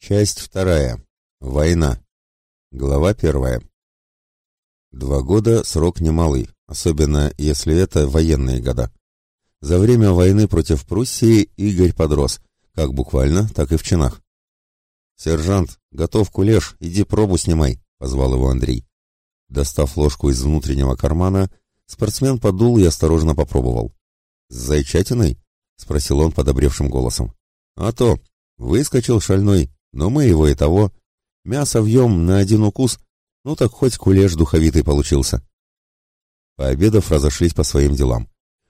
Часть вторая. Война. Глава первая. Два года – срок немалый, особенно если это военные года. За время войны против Пруссии Игорь подрос, как буквально, так и в чинах. «Сержант, готов кулеш, иди пробу снимай», – позвал его Андрей. Достав ложку из внутреннего кармана, спортсмен подул и осторожно попробовал. «С зайчатиной?» — спросил он подобревшим голосом. «А то! Выскочил шальной, но мы его и того. Мясо вьем на один укус, ну так хоть кулеш духовитый получился. Пообедав, разошлись по своим делам.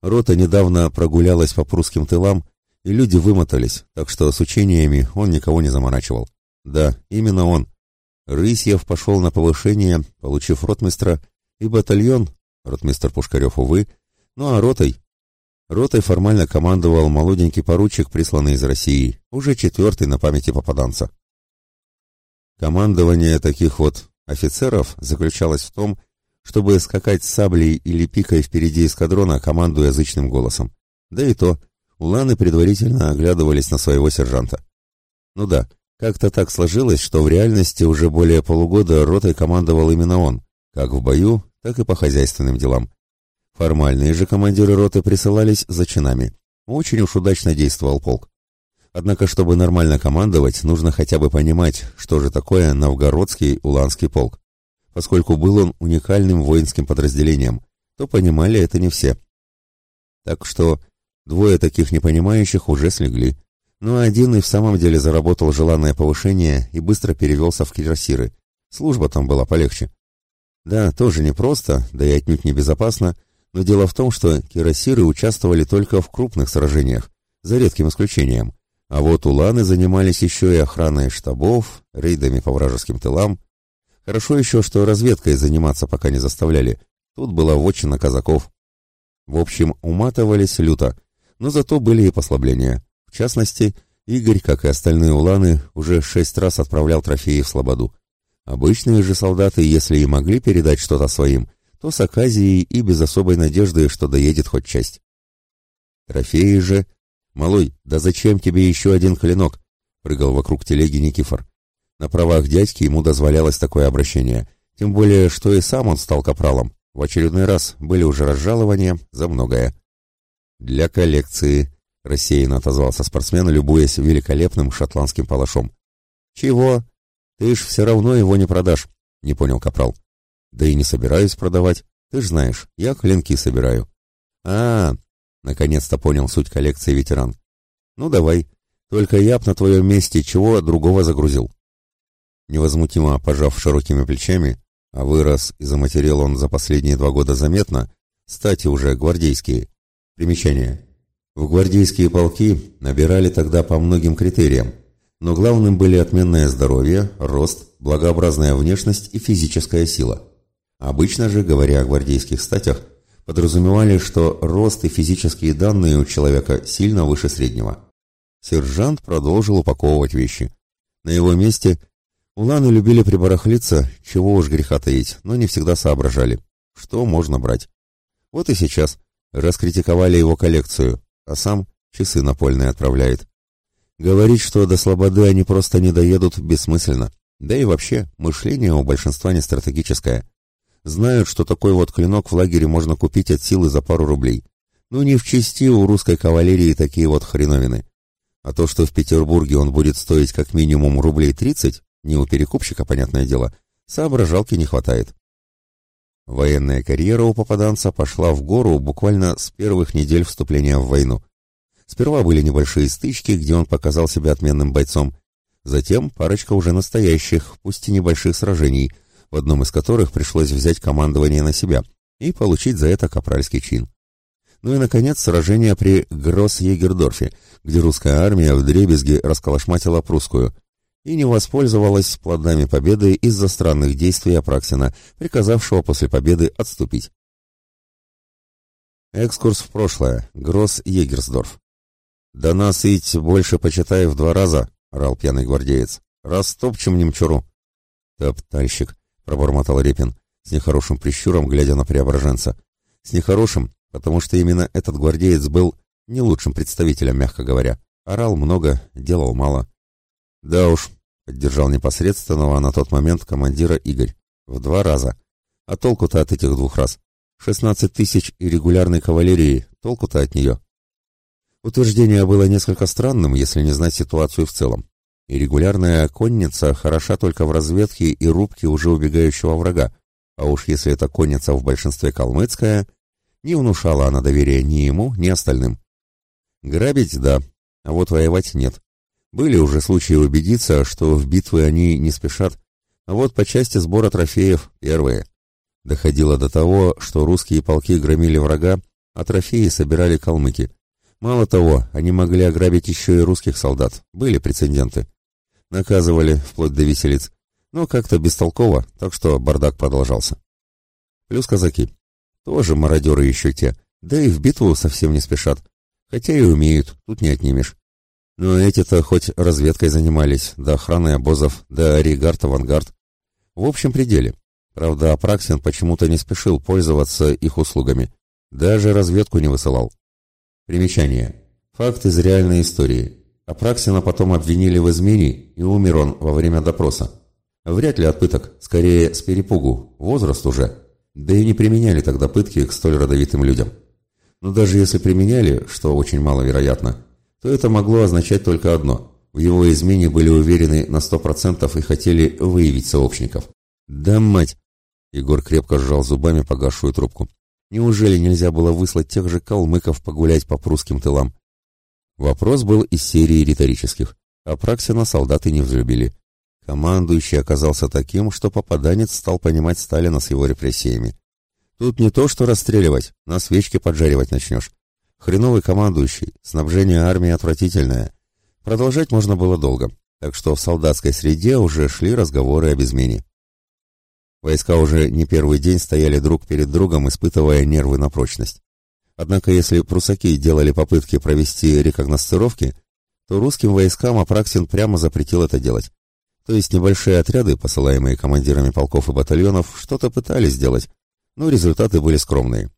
Рота недавно прогулялась по прусским тылам, и люди вымотались, так что с учениями он никого не заморачивал. Да, именно он. Рысьев пошел на повышение, получив ротмистра, и батальон, ротмистр Пушкарев, увы, ну а ротой Ротой формально командовал молоденький поручик, присланный из России, уже четвертый на памяти попаданца. Командование таких вот офицеров заключалось в том, чтобы скакать с саблей или пикой впереди эскадрона, командуя язычным голосом. Да и то, уланы предварительно оглядывались на своего сержанта. Ну да, как-то так сложилось, что в реальности уже более полугода ротой командовал именно он, как в бою, так и по хозяйственным делам. Формальные же командиры роты присылались за чинами. Очень уж удачно действовал полк. Однако, чтобы нормально командовать, нужно хотя бы понимать, что же такое новгородский уланский полк. Поскольку был он уникальным воинским подразделением, то понимали это не все. Так что двое таких непонимающих уже слегли. Но один и в самом деле заработал желанное повышение и быстро перевелся в кирасиры. Служба там была полегче. Да, тоже непросто, да и отнюдь небезопасно, но дело в том, что кирасиры участвовали только в крупных сражениях, за редким исключением. А вот уланы занимались еще и охраной штабов, рейдами по вражеским тылам. Хорошо еще, что разведкой заниматься пока не заставляли. Тут была вотчина казаков. В общем, уматывались люто, но зато были и послабления. В частности, Игорь, как и остальные уланы, уже шесть раз отправлял трофеи в Слободу. Обычные же солдаты, если и могли передать что-то своим, то с оказией и без особой надежды, что доедет хоть часть. Трофеи же... «Малой, да зачем тебе еще один клинок?» — прыгал вокруг телеги Никифор. На правах дядьки ему дозволялось такое обращение, тем более, что и сам он стал капралом. В очередной раз были уже разжалования за многое. «Для коллекции», — рассеянно отозвался спортсмен, любуясь великолепным шотландским палашом. «Чего? Ты ж все равно его не продашь», — не понял капрал. Да и не собираюсь продавать. Ты ж знаешь, я клинки собираю. А, -а, -а наконец-то понял суть коллекции ветеран. Ну давай. Только я б на твоем месте чего другого загрузил. Невозмутимо пожав широкими плечами, а вырос и заматерел он за последние два года заметно, стати уже гвардейские. Примечание. В гвардейские полки набирали тогда по многим критериям, но главным были отменное здоровье, рост, благообразная внешность и физическая сила. Обычно же, говоря о гвардейских статях, подразумевали, что рост и физические данные у человека сильно выше среднего. Сержант продолжил упаковывать вещи. На его месте уланы любили прибарахлиться, чего уж греха таить, но не всегда соображали, что можно брать. Вот и сейчас раскритиковали его коллекцию, а сам часы напольные отправляет. Говорить, что до слободы они просто не доедут, бессмысленно. Да и вообще, мышление у большинства не стратегическое знают, что такой вот клинок в лагере можно купить от силы за пару рублей. Ну не в чести у русской кавалерии такие вот хреновины. А то, что в Петербурге он будет стоить как минимум рублей тридцать, не у перекупщика, понятное дело, соображалки не хватает. Военная карьера у попаданца пошла в гору буквально с первых недель вступления в войну. Сперва были небольшие стычки, где он показал себя отменным бойцом. Затем парочка уже настоящих, пусть и небольших сражений, в одном из которых пришлось взять командование на себя и получить за это капральский чин. Ну и, наконец, сражение при Гросс-Егердорфе, где русская армия в дребезги расколошматила прусскую и не воспользовалась плодами победы из-за странных действий Апраксина, приказавшего после победы отступить. Экскурс в прошлое. Гросс-Егерсдорф. «Да нас ить больше почитай в два раза», — орал пьяный гвардеец. «Растопчем немчуру». «Топтальщик», — пробормотал Репин, с нехорошим прищуром, глядя на преображенца. С нехорошим, потому что именно этот гвардеец был не лучшим представителем, мягко говоря. Орал много, делал мало. Да уж, поддержал непосредственного на тот момент командира Игорь. В два раза. А толку-то от этих двух раз? Шестнадцать тысяч и регулярной кавалерии, толку-то от нее. Утверждение было несколько странным, если не знать ситуацию в целом. И регулярная конница хороша только в разведке и рубке уже убегающего врага, а уж если эта конница в большинстве калмыцкая, не внушала она доверия ни ему, ни остальным. Грабить – да, а вот воевать – нет. Были уже случаи убедиться, что в битвы они не спешат, а вот по части сбора трофеев – первые. Доходило до того, что русские полки громили врага, а трофеи собирали калмыки. Мало того, они могли ограбить еще и русских солдат, были прецеденты. Наказывали, вплоть до виселиц, но как-то бестолково, так что бардак продолжался. Плюс казаки. Тоже мародеры еще те, да и в битву совсем не спешат. Хотя и умеют, тут не отнимешь. Но эти-то хоть разведкой занимались, да охраной обозов, да оригард-авангард. В общем пределе. Правда, Апраксин почему-то не спешил пользоваться их услугами. Даже разведку не высылал. Примечание. Факт из реальной истории. Апраксина потом обвинили в измене, и умер он во время допроса. Вряд ли от пыток, скорее с перепугу, возраст уже. Да и не применяли тогда пытки к столь родовитым людям. Но даже если применяли, что очень маловероятно, то это могло означать только одно. В его измене были уверены на сто процентов и хотели выявить сообщников. «Да мать!» Егор крепко сжал зубами погасшую трубку. «Неужели нельзя было выслать тех же калмыков погулять по прусским тылам?» Вопрос был из серии риторических, а Праксина солдаты не взлюбили. Командующий оказался таким, что попаданец стал понимать Сталина с его репрессиями. Тут не то, что расстреливать, на свечке поджаривать начнешь. Хреновый командующий, снабжение армии отвратительное. Продолжать можно было долго, так что в солдатской среде уже шли разговоры об измене. Войска уже не первый день стояли друг перед другом, испытывая нервы на прочность. Однако если прусаки делали попытки провести рекогностировки, то русским войскам Апраксин прямо запретил это делать. То есть небольшие отряды, посылаемые командирами полков и батальонов, что-то пытались сделать, но результаты были скромные.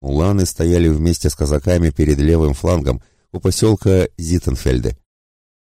Уланы стояли вместе с казаками перед левым флангом у поселка Зиттенфельде.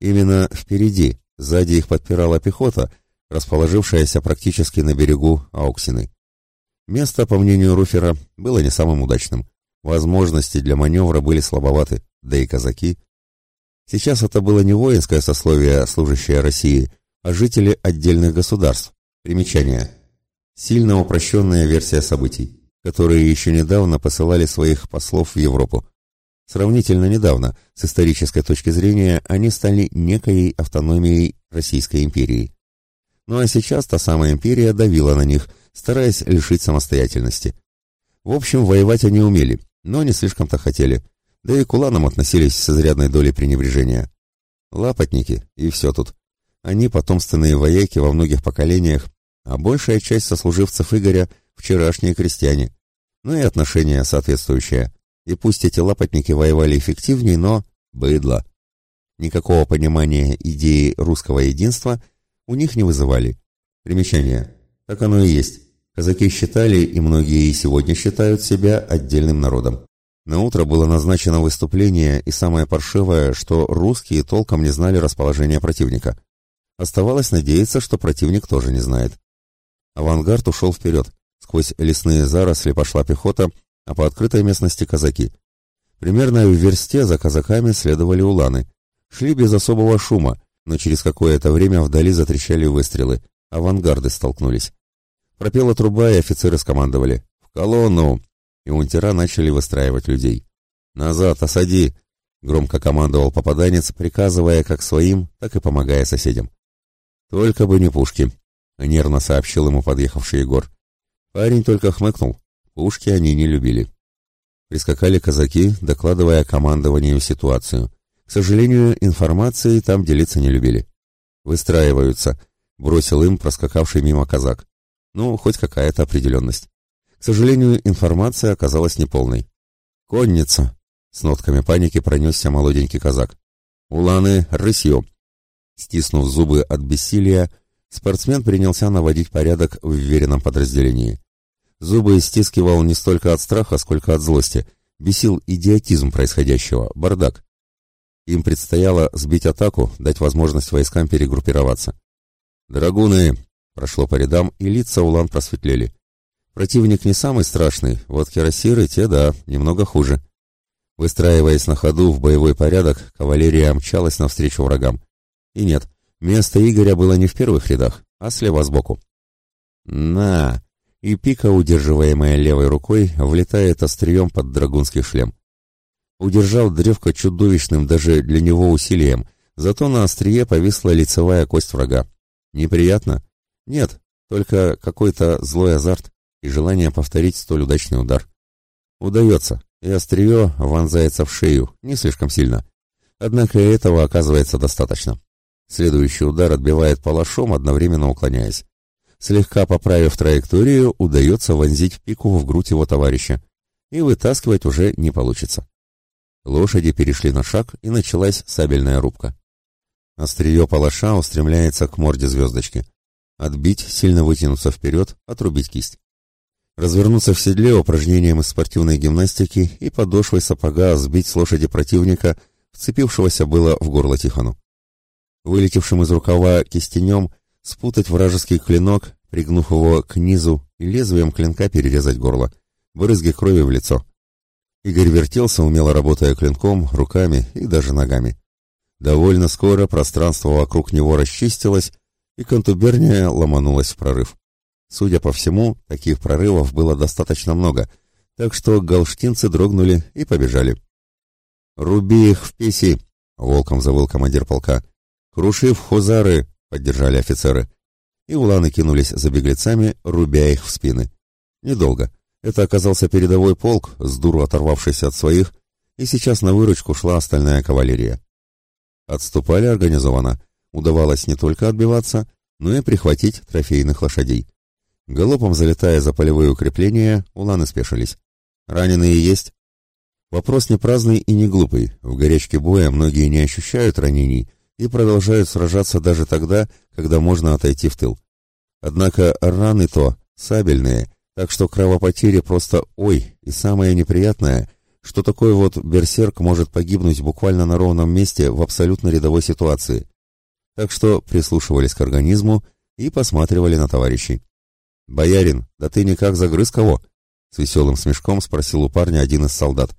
Именно впереди, сзади их подпирала пехота, расположившаяся практически на берегу Ауксины. Место, по мнению Руфера, было не самым удачным. Возможности для маневра были слабоваты, да и казаки. Сейчас это было не воинское сословие, служащее России, а жители отдельных государств. Примечание сильно упрощенная версия событий, которые еще недавно посылали своих послов в Европу. Сравнительно недавно, с исторической точки зрения, они стали некой автономией Российской империи. Ну а сейчас та самая империя давила на них, стараясь лишить самостоятельности. В общем, воевать они умели, но не слишком-то хотели, да и к уланам относились с изрядной долей пренебрежения. Лапотники, и все тут. Они потомственные вояки во многих поколениях а большая часть сослуживцев Игоря – вчерашние крестьяне. Ну и отношения соответствующие. И пусть эти лапотники воевали эффективнее, но быдло. Никакого понимания идеи русского единства у них не вызывали. Примечание. Так оно и есть. Казаки считали, и многие и сегодня считают себя отдельным народом. На утро было назначено выступление, и самое паршивое, что русские толком не знали расположения противника. Оставалось надеяться, что противник тоже не знает. Авангард ушел вперед. Сквозь лесные заросли пошла пехота, а по открытой местности казаки. Примерно в версте за казаками следовали уланы. Шли без особого шума, но через какое-то время вдали затрещали выстрелы. Авангарды столкнулись. Пропела труба, и офицеры скомандовали. «В колонну!» И унтера начали выстраивать людей. «Назад, осади!» — громко командовал попаданец, приказывая как своим, так и помогая соседям. «Только бы не пушки!» — нервно сообщил ему подъехавший Егор. Парень только хмыкнул. Пушки они не любили. Прискакали казаки, докладывая командованию ситуацию. К сожалению, информацией там делиться не любили. «Выстраиваются», — бросил им проскакавший мимо казак. Ну, хоть какая-то определенность. К сожалению, информация оказалась неполной. «Конница!» — с нотками паники пронесся молоденький казак. «Уланы, рысью!» Стиснув зубы от бессилия, Спортсмен принялся наводить порядок в веренном подразделении. Зубы стискивал не столько от страха, сколько от злости. Бесил идиотизм происходящего, бардак. Им предстояло сбить атаку, дать возможность войскам перегруппироваться. «Драгуны!» — прошло по рядам, и лица улан просветлели. Противник не самый страшный, вот кирасиры те, да, немного хуже. Выстраиваясь на ходу в боевой порядок, кавалерия мчалась навстречу врагам. И нет, место Игоря было не в первых рядах, а слева сбоку. «На!» И пика, удерживаемая левой рукой, влетает острием под драгунский шлем. Удержал древко чудовищным даже для него усилием, зато на острие повисла лицевая кость врага. Неприятно? Нет, только какой-то злой азарт и желание повторить столь удачный удар. Удается, и острие вонзается в шею, не слишком сильно. Однако этого оказывается достаточно. Следующий удар отбивает палашом, одновременно уклоняясь. Слегка поправив траекторию, удается вонзить пику в грудь его товарища, и вытаскивать уже не получится. Лошади перешли на шаг, и началась сабельная рубка. Острие палаша устремляется к морде звездочки. Отбить, сильно вытянуться вперед, отрубить кисть. Развернуться в седле упражнением из спортивной гимнастики и подошвой сапога сбить с лошади противника, вцепившегося было в горло Тихону. Вылетевшим из рукава кистенем спутать вражеский клинок, пригнув его к низу и лезвием клинка перерезать горло, брызги крови в лицо. Игорь вертелся, умело работая клинком, руками и даже ногами. Довольно скоро пространство вокруг него расчистилось, и контуберния ломанулась в прорыв. Судя по всему, таких прорывов было достаточно много, так что галштинцы дрогнули и побежали. «Руби их в писи!» — волком завыл командир полка. «Круши в хузары!» — поддержали офицеры. И уланы кинулись за беглецами, рубя их в спины. Недолго. Это оказался передовой полк, с дуру оторвавшийся от своих, и сейчас на выручку шла остальная кавалерия. Отступали организованно. Удавалось не только отбиваться, но и прихватить трофейных лошадей. Галопом залетая за полевые укрепления, уланы спешились. «Раненые есть?» Вопрос не праздный и не глупый. В горячке боя многие не ощущают ранений и продолжают сражаться даже тогда, когда можно отойти в тыл. Однако раны то сабельные, так что кровопотери просто ой, и самое неприятное, что такой вот берсерк может погибнуть буквально на ровном месте в абсолютно рядовой ситуации. Так что прислушивались к организму и посматривали на товарищей. «Боярин, да ты никак загрыз кого?» С веселым смешком спросил у парня один из солдат.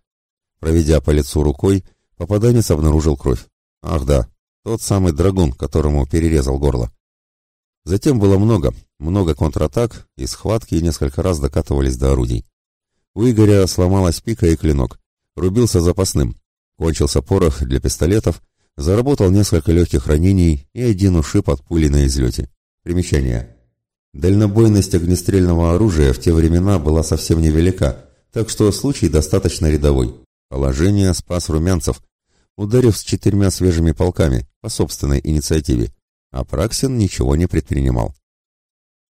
Проведя по лицу рукой, попаданец обнаружил кровь. «Ах да, тот самый драгун, которому перерезал горло». Затем было много, много контратак, и схватки несколько раз докатывались до орудий. У Игоря сломалась пика и клинок. Рубился запасным. Кончился порох для пистолетов, заработал несколько легких ранений и один ушиб от пули на излете. Примечание. Дальнобойность огнестрельного оружия в те времена была совсем невелика, так что случай достаточно рядовой. Положение спас румянцев, ударив с четырьмя свежими полками по собственной инициативе, а Праксин ничего не предпринимал.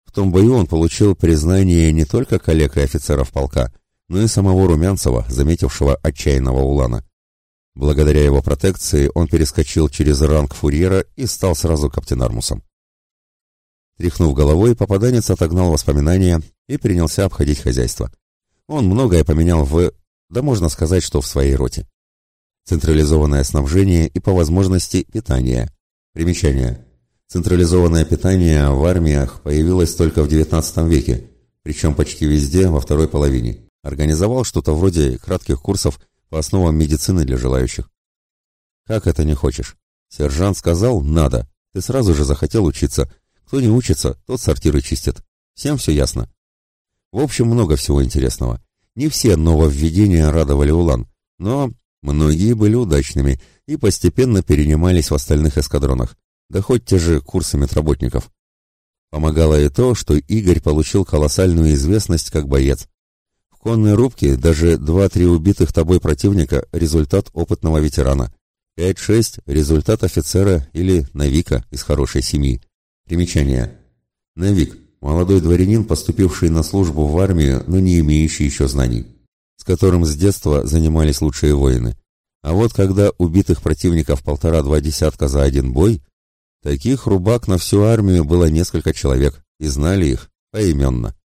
В том бою он получил признание не только коллег и офицеров полка, но и самого Румянцева, заметившего отчаянного Улана. Благодаря его протекции он перескочил через ранг фурьера и стал сразу каптенармусом. Тряхнув головой, попаданец отогнал воспоминания и принялся обходить хозяйство. Он многое поменял в... да можно сказать, что в своей роте. Централизованное снабжение и по возможности питание. Примечание. Централизованное питание в армиях появилось только в XIX веке, причем почти везде во второй половине. Организовал что-то вроде кратких курсов по основам медицины для желающих. Как это не хочешь? Сержант сказал «надо». Ты сразу же захотел учиться – кто не учится, тот сортиры чистит. Всем все ясно. В общем, много всего интересного. Не все нововведения радовали Улан, но многие были удачными и постепенно перенимались в остальных эскадронах, да хоть те же курсы медработников. Помогало и то, что Игорь получил колоссальную известность как боец. В конной рубке даже 2-3 убитых тобой противника – результат опытного ветерана. 5-6 – результат офицера или новика из хорошей семьи. Примечание. Навик – молодой дворянин, поступивший на службу в армию, но не имеющий еще знаний, с которым с детства занимались лучшие воины. А вот когда убитых противников полтора-два десятка за один бой, таких рубак на всю армию было несколько человек, и знали их поименно.